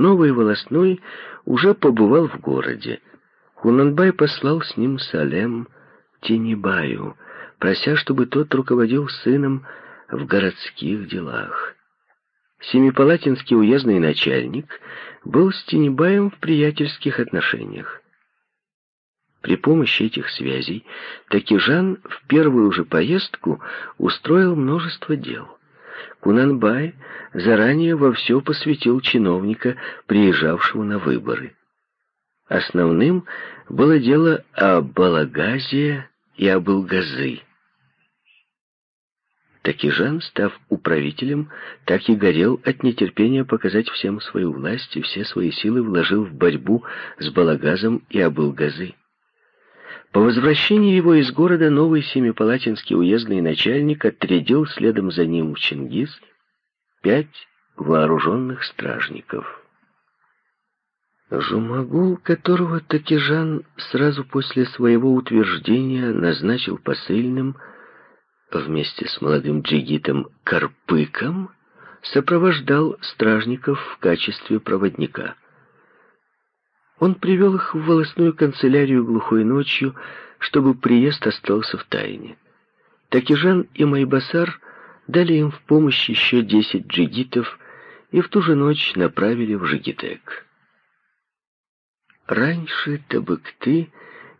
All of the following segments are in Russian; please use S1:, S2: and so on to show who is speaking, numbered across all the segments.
S1: новый волосной уже побывал в городе. Кунанбай послал с ним Салем Тинибаю, прося, чтобы тот руководил сыном в городских делах. Семипалатинский уездный начальник был с Тинибаем в приятельских отношениях. При помощи этих связей Такижан в первую же поездку устроил множество дел. Кунанбай заранее во все посвятил чиновника, приезжавшего на выборы. Основным было дело о Балагазе и об Илгазы. Такижан, став управителем, так и горел от нетерпения показать всем свою власть и все свои силы вложил в борьбу с Балагазом и Абылгазы. По возвращении его из города новый семипалатинский уездный начальник отрядил следом за ним в Чингис пять вооруженных стражников. Жумагул, которого Такижан сразу после своего утверждения назначил посыльным, вместе с молодым джигитом Карпыком, сопровождал стражников в качестве проводника. Он привел их в волосную канцелярию глухой ночью, чтобы приезд остался в тайне. Такижан и Майбасар дали им в помощь еще десять джигитов и в ту же ночь направили в Жигитек. Раньше табыкты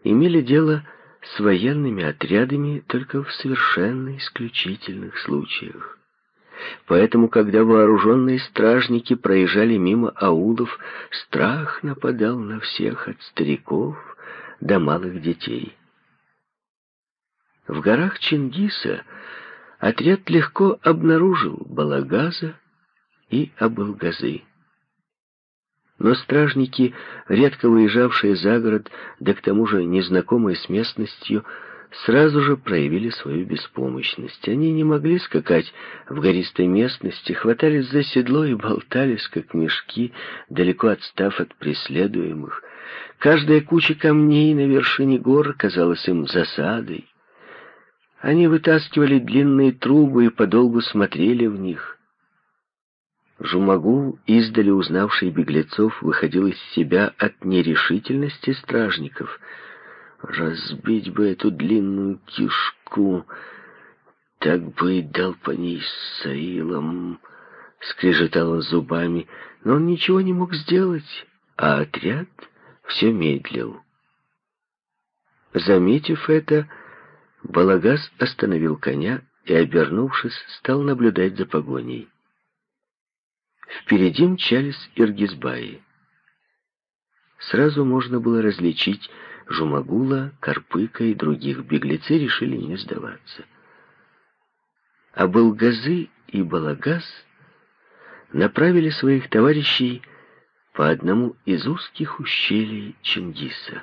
S1: имели дело с военными отрядами только в совершенно исключительных случаях. Поэтому, когда вооруженные стражники проезжали мимо аулов, страх нападал на всех от стариков до малых детей. В горах Чингиса отряд легко обнаружил Балагаза и Абылгазы. Но стражники, редко выезжавшие за город, да к тому же незнакомые с местностью, сразу же проявили свою беспомощность. Они не могли скакать в гористой местности, хватались за седло и болтались, как мешки, далеко отстав от преследуемых. Каждая куча камней на вершине гор казалась им засадой. Они вытаскивали длинные трубы и подолгу смотрели в них. Жумагул, издали узнавший беглецов, выходил из себя от нерешительности стражников — Разбить бы эту длинную кишку, так бы и дал по ней с Саилом. Скрежетал он зубами, но он ничего не мог сделать, а отряд все медлил. Заметив это, Балагас остановил коня и, обернувшись, стал наблюдать за погоней. Впереди мчались Иргизбаи. Сразу можно было различить Жумагула, Карпыка и других беглецы решили не сдаваться. А Былгазы и Балагаз направили своих товарищей по одному из узких ущелий Чингиса.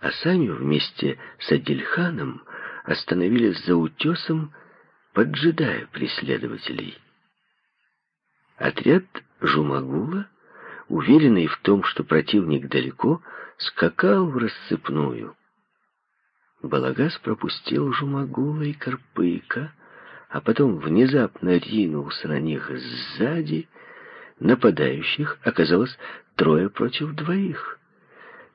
S1: А сами вместе с Адильханом остановились за утесом, поджидая преследователей. Отряд Жумагула, уверенный в том, что противник далеко, скакал в рассыпную. Балагас пропустил Жумагула и Карпыка, а потом внезапно ринулся на них сзади. Нападающих оказалось трое против двоих.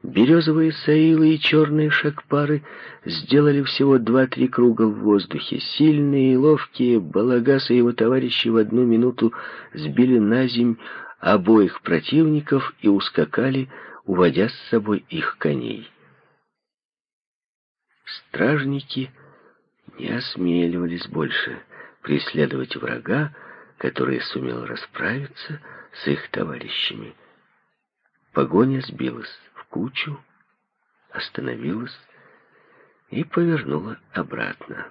S1: Березовые саилы и черные шагпары сделали всего два-три круга в воздухе. Сильные и ловкие Балагас и его товарищи в одну минуту сбили на земь обоих противников и ускакали уводя с собой их коней. Стражники не осмеливались больше преследовать врага, который сумел расправиться с их товарищами. Погоня сбилась в кучу, остановилась и повернула обратно.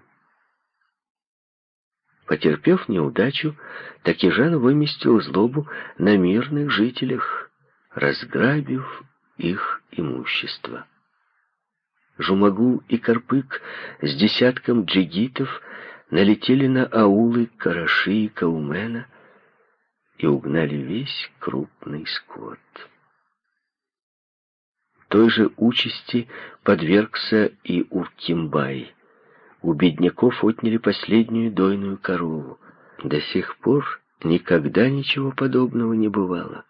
S1: Потерпев неудачу, Такижан выместил злобу на мирных жителях, разграбив их имущество. Жумагул и Карпык с десятком джигитов налетели на аулы Караши и Каумена и угнали весь крупный скот. Той же участи подвергся и Уркимбай. У бедняков отняли последнюю дойную корову. До сих пор никогда ничего подобного не бывало.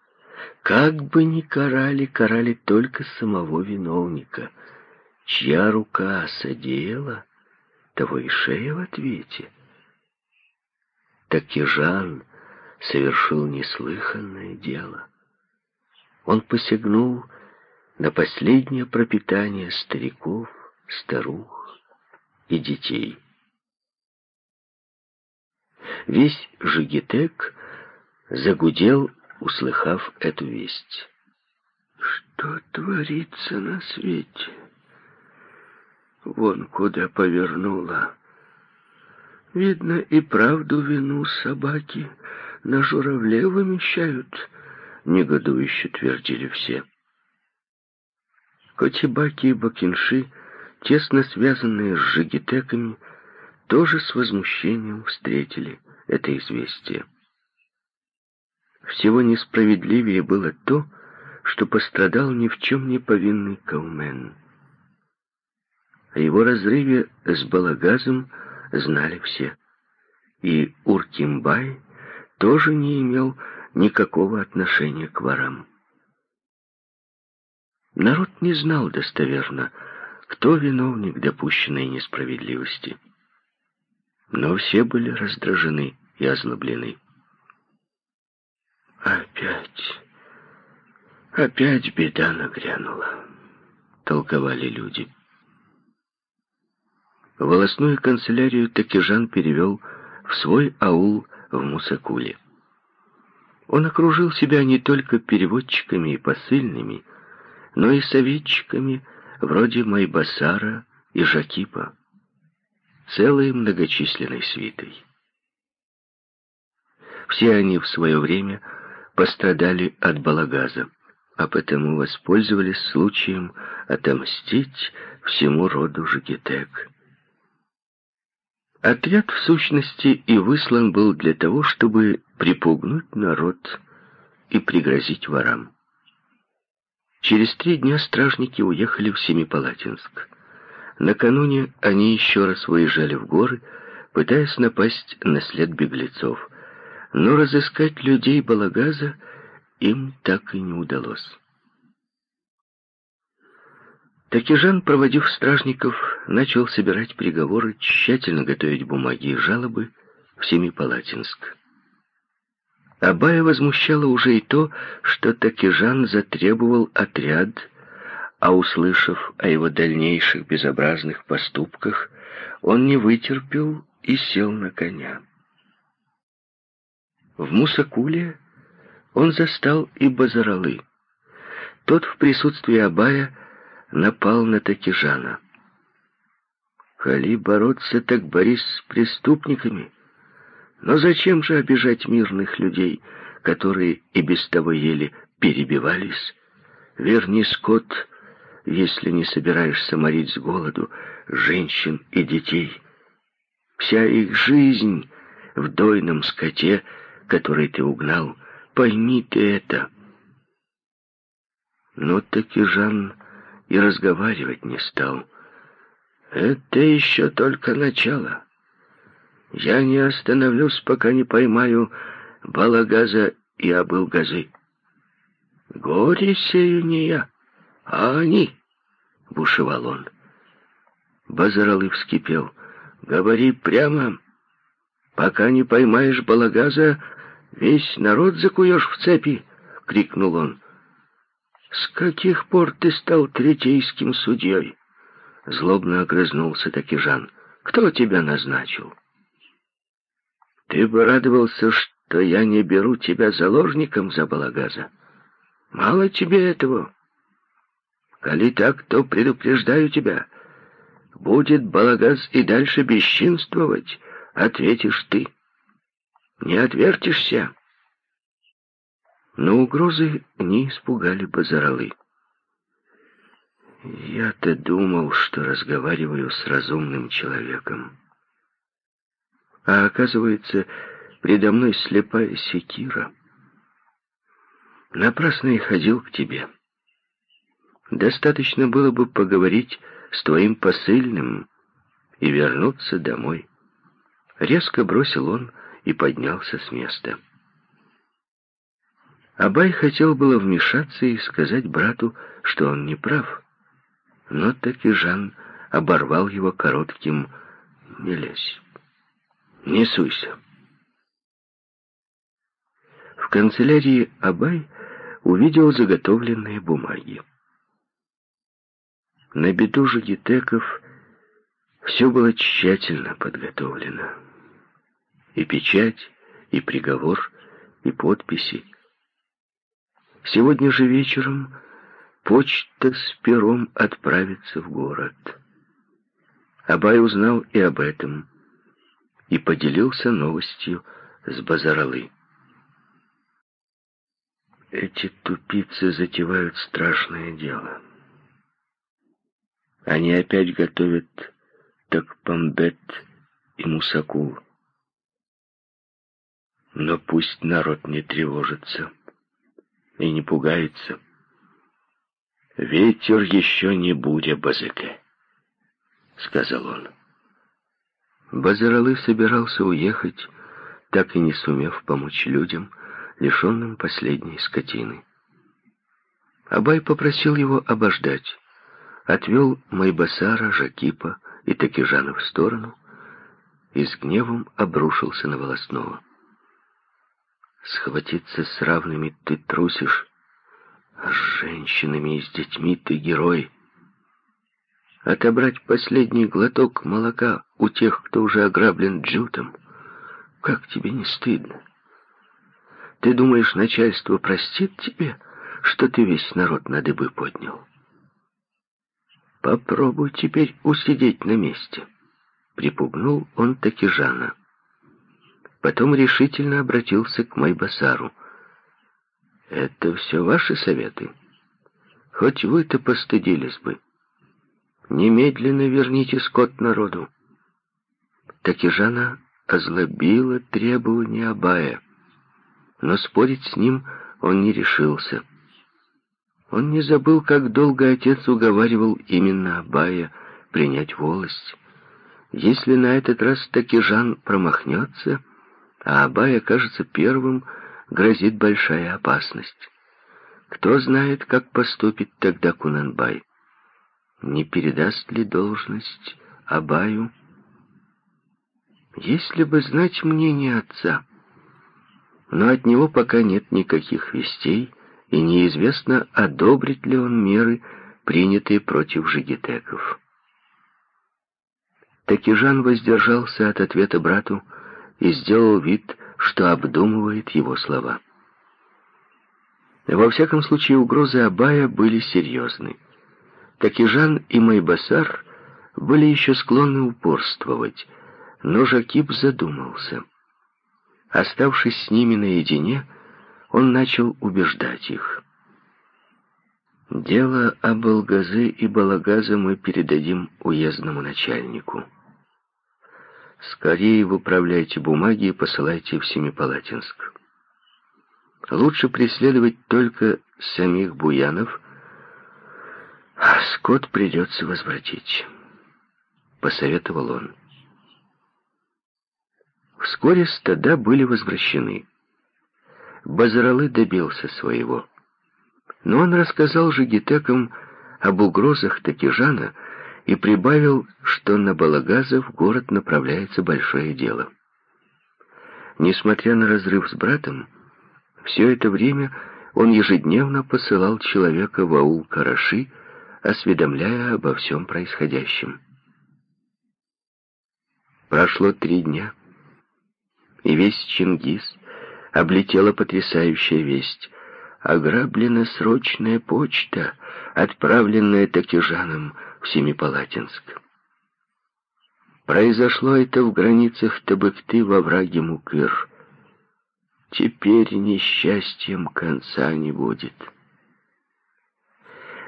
S1: Как бы ни карали, карали только самого виновника. Чья рука содеяла, того и шея в ответе. Так и Жан совершил неслыханное дело. Он посягнул на последнее пропитание стариков, старух и детей. Весь Жигитек загудел, услыхав эту весть.
S2: Что творится на свете? Вон куда повернула. Видно, и правду вину собаки на журавле вымещают, негодующе твердили все. Котибаки и Бакинши, тесно связанные с жигитеками, тоже с возмущением встретили это известие. Всего несправедливее было то, что пострадал ни в чем не повинный Каумен. О его разрыве с Балагазом знали все. И Уркимбай тоже не имел никакого отношения к ворам. Народ не знал достоверно, кто виновник допущенной несправедливости. Но все были раздражены и озлоблены. «Опять, опять беда нагрянула», — толковали люди. Волосную канцелярию Такижан перевел в свой аул в Мусакуле. Он окружил себя не только переводчиками и посыльными, но и советчиками вроде Майбасара и Жакипа целой многочисленной свитой. Все они в свое время пострадали от балагаза, а потому воспользовались случаем отомстить всему роду Жигитек. Отряд, в сущности, и выслан был для того, чтобы припугнуть народ и пригрозить ворам. Через три дня стражники уехали в Семипалатинск. Накануне они еще раз выезжали в горы, пытаясь напасть на след беглецов, но разыскать людей Балагаза им так и не удалось. Такижан, проводив стражников, начал собирать приговоры, тщательно готовить бумаги и жалобы в Семипалатинск. Абая возмущало уже и то, что Такижан затребовал отряд а услышав о его дальнейших безобразных поступках, он не вытерпел и сел на коня. В Мусакуле он застал и Базаралы. Тот в присутствии Абая напал на Такижана. Хали бороться, так борись с преступниками. Но зачем же обижать мирных людей, которые и без того еле перебивались? Верни скот если не собираешься морить с голоду женщин и детей. Вся их жизнь в дойном скоте, который ты угнал, пойми ты это. Но таки Жан и разговаривать не стал. Это еще только начало. Я не остановлюсь, пока не поймаю Балагаза и Абылгазы. Горе сею не я, а они. — бушевал он. Базаралы вскипел. «Говори прямо. Пока не поймаешь балагаза, весь народ закуешь в цепи!» — крикнул он. «С каких пор ты стал третейским судьей?» Злобно огрызнулся таки Жан. «Кто тебя назначил?» «Ты бы радовался, что я не беру тебя заложником за балагаза. Мало тебе этого. Коли так, то предупреждаю тебя. Будет балагаз и дальше бесчинствовать, ответишь ты. Не отвертишься. Но угрозы не испугали Базаралы. Я-то думал, что разговариваю с разумным человеком. А оказывается, предо мной слепая секира. Напрасно я ходил к тебе. Достаточно было бы поговорить с твоим посыльным и вернуться домой. Резко бросил он и поднялся с места.
S1: Абай хотел было вмешаться и сказать брату, что он не прав. Но таки Жан оборвал его коротким «Не лезь, не суйся». В канцелярии Абай увидел заготовленные бумаги. На беду Жигитеков все было тщательно подготовлено. И печать, и приговор, и подписи. Сегодня же вечером почта с пером отправится в город. Абай узнал и об этом, и поделился новостью с Базаралы. Эти тупицы затевают страшное дело. Они опять готовят Такпамбет и Мусакул. Но пусть народ не тревожится и не пугается. «Ветер еще не буря, Базыке», — сказал он. Базаралы собирался уехать, так и не сумев помочь людям, лишенным последней скотины. Абай попросил его обождать, отвел Майбасара, Жакипа и Такижана в сторону и с гневом обрушился на Волосного. Схватиться с равными ты трусишь, а с женщинами и с детьми ты герой. Отобрать последний глоток молока у тех, кто уже ограблен джутом, как тебе не стыдно? Ты думаешь, начальство простит тебе, что ты весь народ на дыбы поднял? Попробуй теперь усидеть на месте. Припугнул он таки Жана. Потом решительно обратился к Майбасару. «Это все ваши советы? Хоть вы-то постыдились бы. Немедленно верните скот народу». Такижана озлобила требования Абая, но спорить с ним он не решился. Он не забыл, как долго отец уговаривал именно Абая принять волость. Если на этот раз Такижан промахнется, а Абай окажется первым, грозит большая опасность. Кто знает, как поступит тогда Кунанбай? Не передаст ли должность Абаю? Если бы знать мнение отца. Но от него пока нет никаких вестей, и неизвестно, одобрит ли он меры, принятые против жигитеков. Такижан воздержался от ответа брату, и сделал вид, что обдумывает его слова. Во всяком случае, угрозы Абая были серьезны. Такижан и Майбасар были еще склонны упорствовать, но Жакиб задумался. Оставшись с ними наедине, он начал убеждать их. «Дело об Алгазе и Балагазе мы передадим уездному начальнику». Скорее выправляйте бумаги и посылайте в Семипалатинск. Лучше преследовать только самих буянов, а скот придется возвратить, — посоветовал он. Вскоре стада были возвращены. Базаралы добился своего. Но он рассказал жигитекам об угрозах Такижана, и прибавил, что на Балагаза в город направляется большое дело. Несмотря на разрыв с братом, все это время он ежедневно посылал человека в аул Караши, осведомляя обо всем происходящем. Прошло три дня, и весь Чингис облетела потрясающая весть. Ограблена срочная почта, отправленная Такижаном в Семипалатинск. Произошло это в границах Табыкты во враге Мукыр. Теперь несчастьем конца не будет.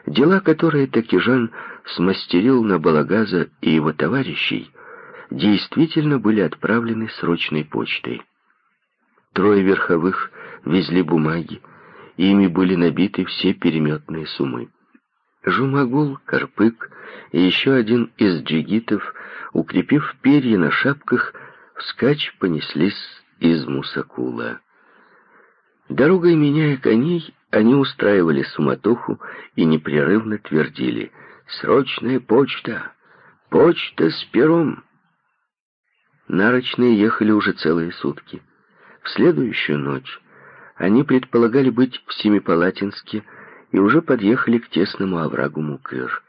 S1: Дела, которые Такижан смастерил на Балагаза и его товарищей, действительно были отправлены срочной почтой. Трое верховых везли бумаги, ими были набиты все переметные суммы. Жумагул, Карпык и еще один из джигитов, укрепив перья на шапках, вскачь понеслись из Мусакула. Дорогой меняя коней, они устраивали суматоху и непрерывно твердили «Срочная почта! Почта с пером!» Нарочные ехали уже целые сутки. В следующую ночь они предполагали быть в Семипалатинске и уже подъехали к тесному оврагу Мукыр.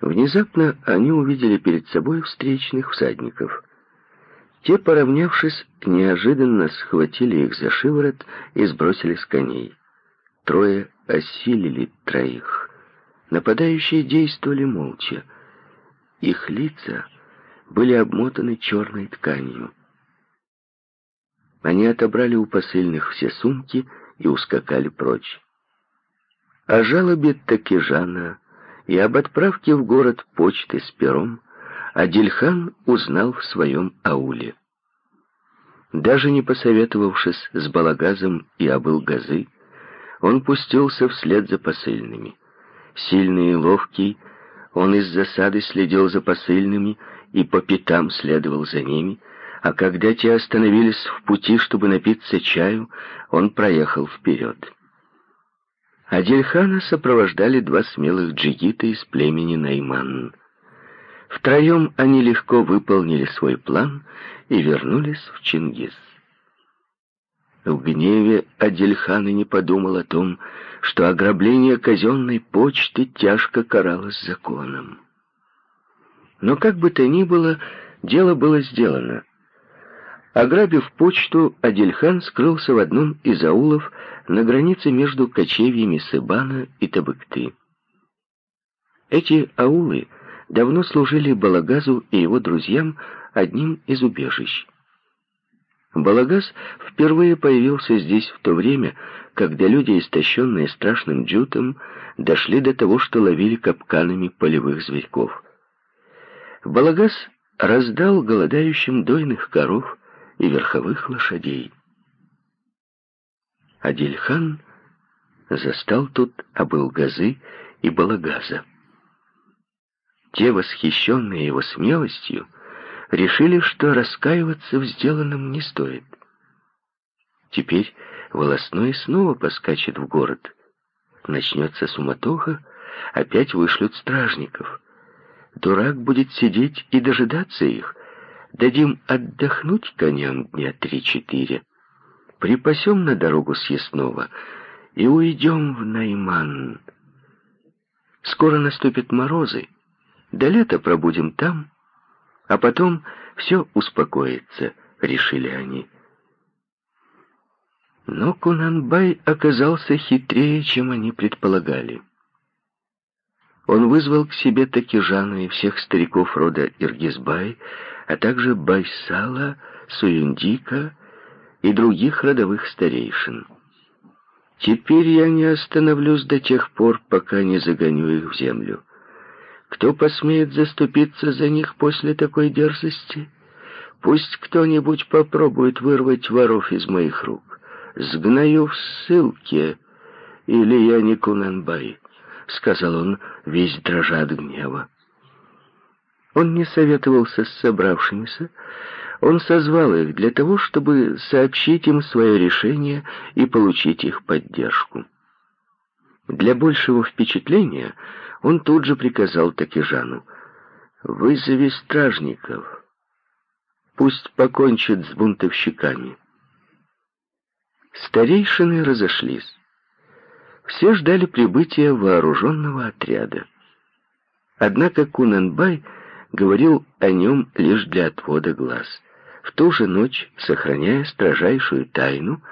S1: Внезапно они увидели перед собой встречных всадников. Те, поравнявшись, неожиданно схватили их за шиворот и сбросили с коней. Трое осилили троих. Нападающие действовали молча. Их лица были обмотаны черной тканью. Они отобрали у посыльных все сумки и ускакали прочь. О жалобе Такижана и об отправке в город почты с пером Адильхан узнал в своем ауле. Даже не посоветовавшись с Балагазом и Абыл-Газы, он пустился вслед за посыльными. Сильный и ловкий, он из засады следил за посыльными и по пятам следовал за ними, а когда те остановились в пути, чтобы напиться чаю, он проехал вперед. Адильхана сопровождали два смелых джигита из племени Найман. Втроем они легко выполнили свой план и вернулись в Чингис. В гневе Адильхан и не подумал о том, что ограбление казенной почты тяжко каралось законом. Но как бы то ни было, дело было сделано. Ограбив почту, Адильхан скрылся в одном из аулов на границе между кочевьями Сыбана и Табыкты. Эти аулы давно служили Балагазу и его друзьям одним из убежищ. Балагаз впервые появился здесь в то время, когда люди, истощенные страшным джутом, дошли до того, что ловили капканами полевых зверьков. Балагаз раздал голодающим дойных коров и верховых лошадей. Адильхан застал тут Абылгазы и Балагаза. Те, восхищенные его смелостью, решили, что раскаиваться в сделанном не стоит. Теперь волосной снова поскачет в город. Начнется суматоха, опять вышлют стражников. Дурак будет сидеть и дожидаться их. Дадим отдохнуть коням дня три-четыре припасем на дорогу съестного и уйдем в Найман. Скоро наступят морозы, до лета пробудем там, а потом все успокоится, решили они. Но Кунанбай оказался хитрее, чем они предполагали. Он вызвал к себе Такижана и всех стариков рода Иргизбай, а также Байсала, Суюндика и других родовых старейшин. Теперь я не остановлюсь до тех пор, пока не загоню их в землю. Кто посмеет заступиться за них после такой дерзости? Пусть кто-нибудь попробует вырвать воров из моих рук. Сгною в ссылке, или я не Кунанбай, — сказал он, весь дрожа от гнева. Он не советовался с собравшимися, он созвал их для того, чтобы сообщить им свое решение и получить их поддержку. Для большего впечатления он тут же приказал Такижану «Вызови стражников, пусть покончат с бунтовщиками». Старейшины разошлись. Все ждали прибытия вооруженного отряда. Однако Кунанбай говорил о нем лишь для отвода глаз — в ту же ночь, сохраняя строжайшую тайну,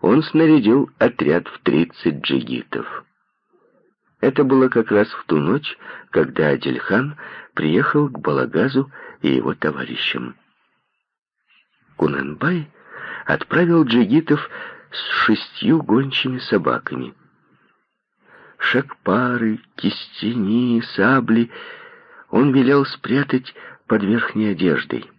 S1: он снарядил отряд в тридцать джигитов. Это было как раз в ту ночь, когда Адельхан приехал к Балагазу и его товарищам. Кунанбай отправил джигитов с шестью гончими собаками. Шакпары, кистени, сабли он велел спрятать под верхней одеждой.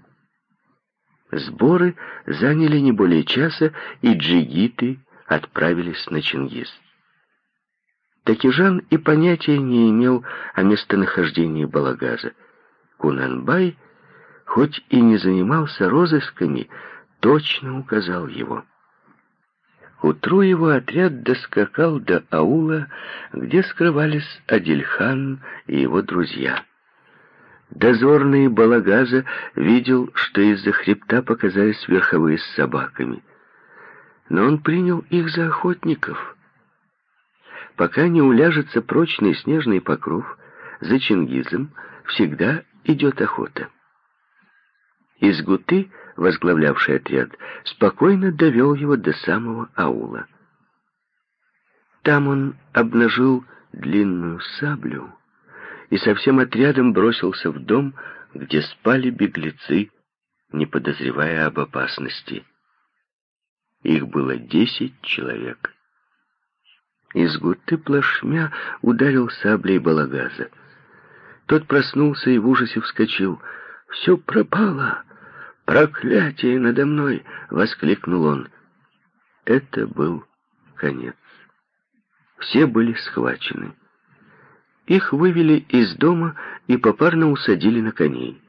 S1: Сборы заняли не более часа, и джигиты отправились на Чингис. Такижан и понятия не имел о местонахождении Балагаза. Кунанбай, хоть и не занимался розысками, точно указал его. К утру его отряд доскакал до аула, где скрывались Адильхан и его друзья. Дозорный Балагаза видел, что из-за хребта показались верховые с собаками. Но он принял их за охотников. Пока не уляжется прочный снежный покров, за Чингизом всегда идет охота. Из Гуты, возглавлявший отряд, спокойно довел его до самого аула. Там он обнажил длинную саблю и со всем отрядом бросился в дом, где спали беглецы, не подозревая об опасности. Их было десять человек. Из гуты плашмя ударил саблей балагаза. Тот проснулся и в ужасе вскочил. «Все пропало! Проклятие надо мной!» — воскликнул он. Это был конец. Все были схвачены. Их вывели из дома и попарно усадили на коней.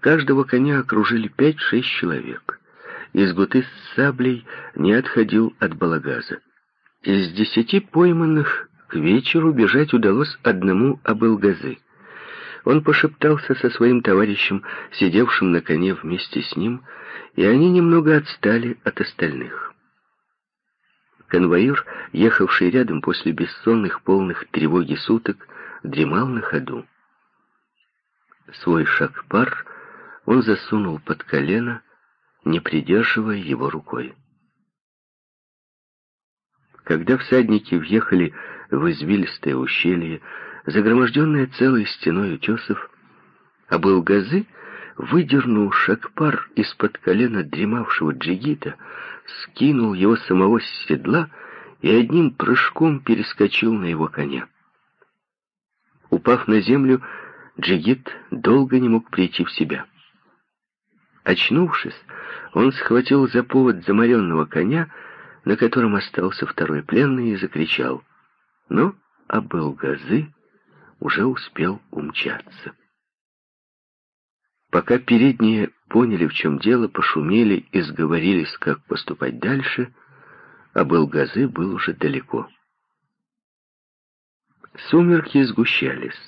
S1: Каждого коня окружили пять-шесть человек. Изгуты с саблей не отходил от балагаза. Из десяти пойманных к вечеру бежать удалось одному Абылгазы. Он пошептался со своим товарищем, сидевшим на коне вместе с ним, и они немного отстали от остальных. Конвоир, ехавший рядом после бессонных, полных тревоги суток, дремал на ходу. Свой шагпар он засунул под колено, не придерживая его рукой. Когда всадники въехали в извилистое ущелье, загроможденное целой стеной утесов, Абылгазы выдернул шагпар из-под колена дремавшего джигита, скинул его самого с седла и одним прыжком перескочил на его коня. Упав на землю, Джигит долго не мог прийти в себя. Очнувшись, он схватил за повод заморенного коня, на котором остался второй пленный, и закричал. Но Абылгазы уже успел умчаться. Пока передние поняли, в чем дело, пошумели и сговорились, как поступать дальше, Абылгазы был уже далеко. Сумерки сгущались.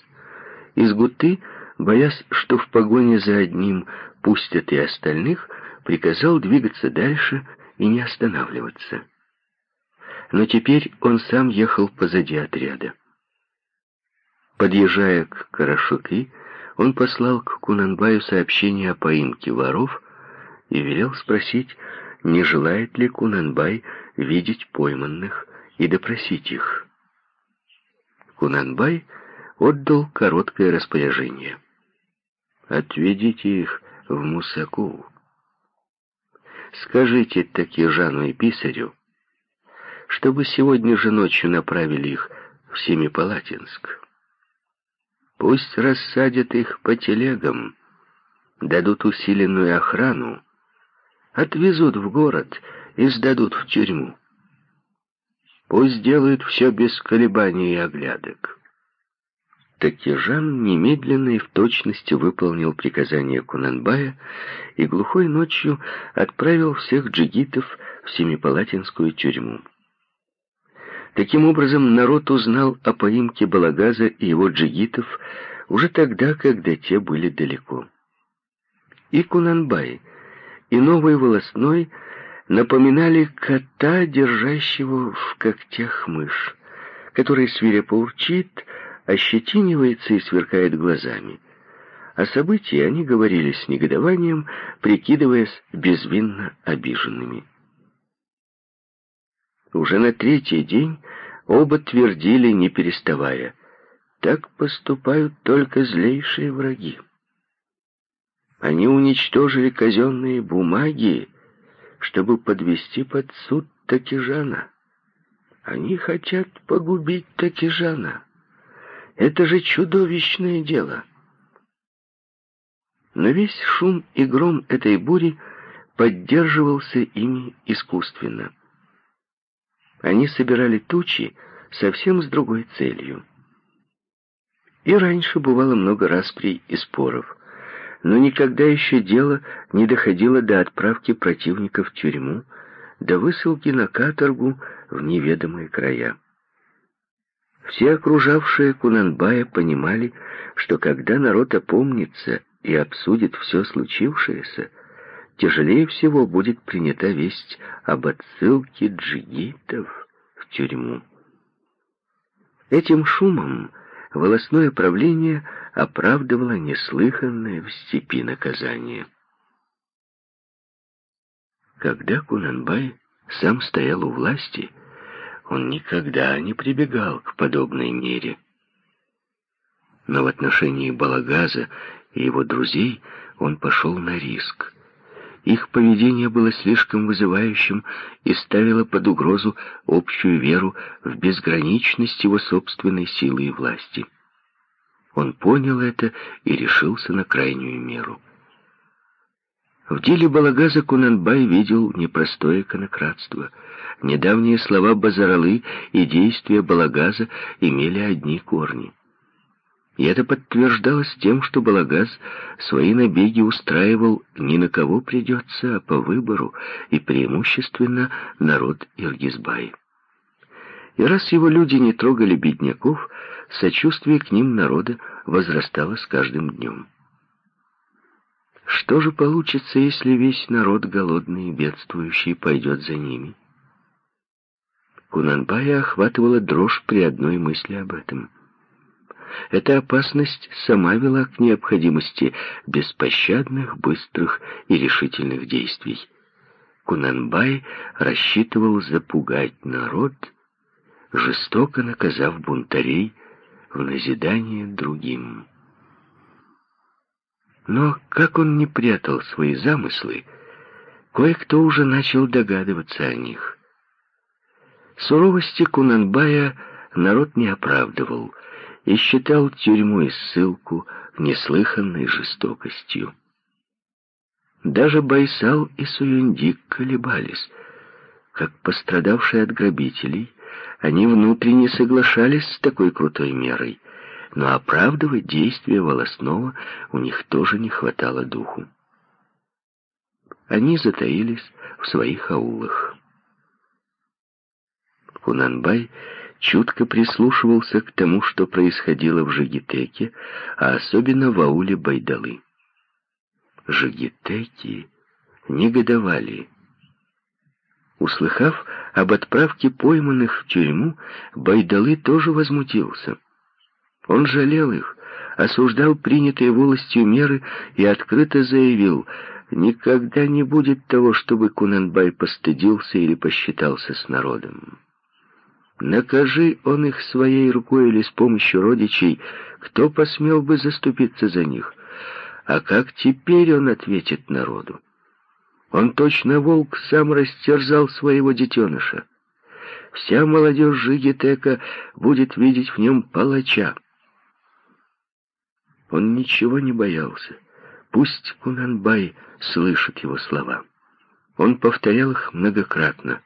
S1: Из Гуты, боясь, что в погоне за одним пустят и остальных, приказал двигаться дальше и не останавливаться. Но теперь он сам ехал позади отряда. Подъезжая к Карашуки, он послал к Кунанбаю сообщение о поимке воров и велел спросить, не желает ли Кунанбай видеть пойманных и допросить их. Кунанбай отдал короткое распоряжение. «Отведите их в Мусаку. Скажите Такижану и Писарю, чтобы сегодня же ночью направили их в Семипалатинск. Пусть рассадят их по телегам, дадут усиленную охрану, отвезут в город и сдадут в тюрьму. Пусть делают все без колебаний и оглядок. Такижан немедленно и в точности выполнил приказание Кунанбая и глухой ночью отправил всех джигитов в Семипалатинскую тюрьму. Таким образом, народ узнал о поимке Балагаза и его джигитов уже тогда, когда те были далеко. И Кунанбай, и новый волосной – напоминали кота, держащего в когтях мышь, который свирепо урчит, ощетинивается и сверкает глазами. О событии они говорили с негодованием, прикидываясь безвинно обиженными. Уже на третий день оба твердили, не переставая, «Так поступают только злейшие враги». Они уничтожили казенные бумаги, чтобы подвести под суд Такижана. Они хотят погубить Такижана. Это же чудовищное дело. Но весь шум и гром этой бури поддерживался ими искусственно. Они собирали тучи совсем с другой целью. И раньше бывало много расприй и споров но никогда еще дело не доходило до отправки противника в тюрьму, до высылки на каторгу в неведомые края. Все окружавшие Кунанбая понимали, что когда народ опомнится и обсудит все случившееся, тяжелее всего будет принята весть об отсылке джигитов в тюрьму. Этим шумом волосное правление оправдывало неслыханное в степи наказание. Когда Кунанбай сам стоял у власти, он никогда не прибегал к подобной мере. Но в отношении Балагаза и его друзей он пошел на риск. Их поведение было слишком вызывающим и ставило под угрозу общую веру в безграничность его собственной силы и власти. Он понял это и решился на крайнюю меру. В деле Балагаза Кунанбай видел непростое конократство. Недавние слова Базаралы и действия Балагаза имели одни корни. И это подтверждалось тем, что Балагаз свои набеги устраивал не на кого придется, а по выбору, и преимущественно народ Иргизбай. И раз его люди не трогали бедняков, сочувствие к ним народа возрастало с каждым днем. Что же получится, если весь народ голодный и бедствующий пойдет за ними? Кунанбая охватывала дрожь при одной мысли об этом. Эта опасность сама вела к необходимости беспощадных, быстрых и решительных действий. Кунанбай рассчитывал запугать народ, жестоко наказав бунтарей в назидание другим. Но как он не прятал свои замыслы, кое-кто уже начал догадываться о них. Суровости Кунанбая народ не оправдывал и считал тюрьму и ссылку неслыханной жестокостью. Даже Байсал и Суюндик колебались. Как пострадавшие от грабителей, они внутренне соглашались с такой крутой мерой, но оправдывать действия волосного у них тоже не хватало духу. Они затаились в своих аулах. Кунанбай чутко прислушивался к тому, что происходило в Жигитеке, а особенно в ауле Байдалы. Жигитеки негодовали. Услыхав об отправке пойманных в тюрьму, Байдалы тоже возмутился. Он жалел их, осуждал принятые волостью меры и открыто заявил, никогда не будет того, чтобы Кунанбай постыдился или посчитался с народом. Накажи он их своей рукой или с помощью родичей, кто посмел бы заступиться за них? А как теперь он ответит народу? Он точно волк сам растерзал своего детеныша. Вся молодежь Жигитека будет видеть в нем палача. Он ничего не боялся. Пусть Кунанбай слышит его слова. Он повторял их многократно.